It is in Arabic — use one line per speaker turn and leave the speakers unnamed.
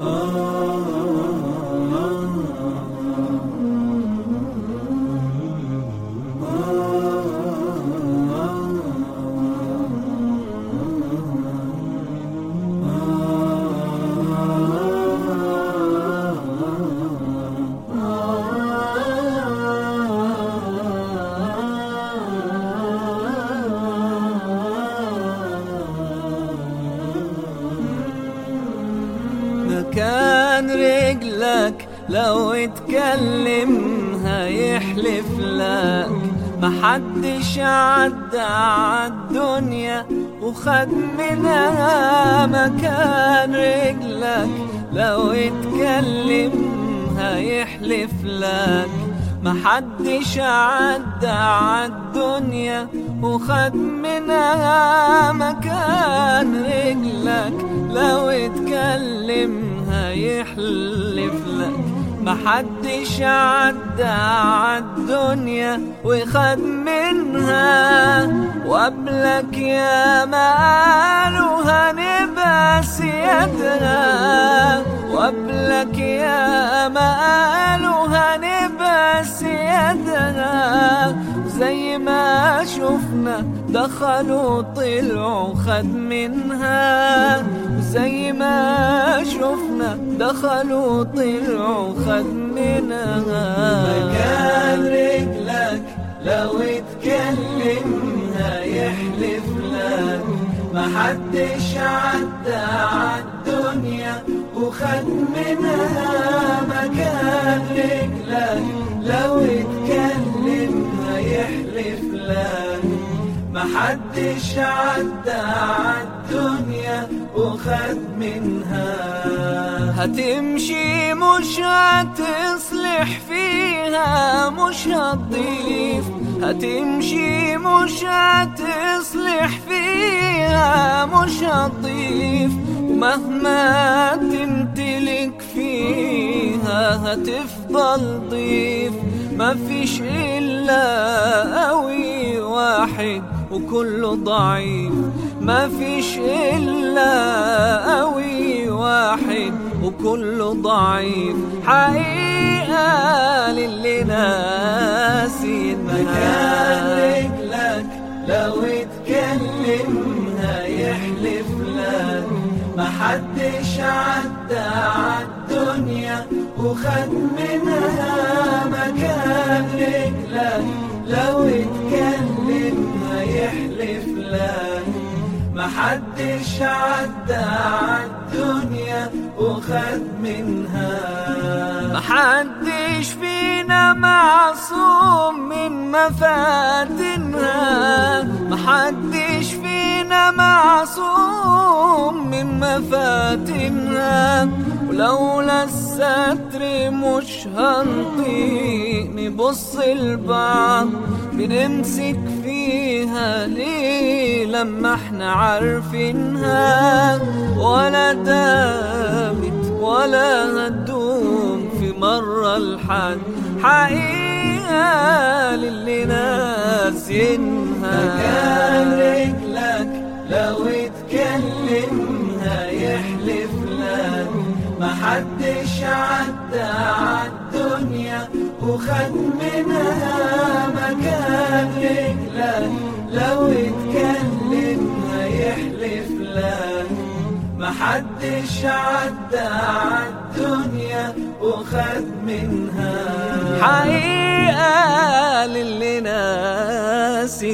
مكان رجلك لو اتكلم هيحلف لك. محدش عدى عالدنيا وخد منها مكان رجلك. لو اتكلم هيحلف لك. محدش عدى عالدنيا وخد منها مكان محدش عدى عالدنيا وخد منها وقبلك يا ما قالوا هنبقى سيادنا وقبلك يا ما قالوا هنبقى سيادنا زي ما شفنا دخلوا طلعوا خد منها. شفنا دخلوا طلعوا منها
مكان رجلك لو اتكلم هيحلف لك. محدش عدى عالدنيا وخد منها مكان رجلك لو اتكلم هيحلف لك. محدش عدى عالدنيا وخد منها.
هتمشي مش هتصلح فيها مش هتضيف. هتمشي مش هتصلح فيها مش هتضيف. ومهما تمتلك فيها هتفضل ضيف. مفيش إلا قوي واحد وكله ضعيف. مفيش إلا قوي واحد وكله ضعيف. حقيقة للي ناسي
مكان رجلك لو اتكلم هيحلف لك. محدش عدى عالدنيا وخد منها مكان رجلك. لو اتكلم محدش عدى عالدنيا وخد منها.
محدش فينا معصوم من مفاتنها. محدش فينا معصوم من مفاتنها. ولولا الستر مش هنطيق نبص لبعض بنمسك فيها ليه لما إحنا عارفينها؟ ولا دامت ولا هتدوم في مرة لحد حقيقة للي ناسينها.
مكان رجلك لو اتكلم محدش عدى عالدنيا وخد منها مكان رجلك لو اتكلم هيحلف لك محدش عدى عالدنيا وخد منها
حقيقة للي ناسينها.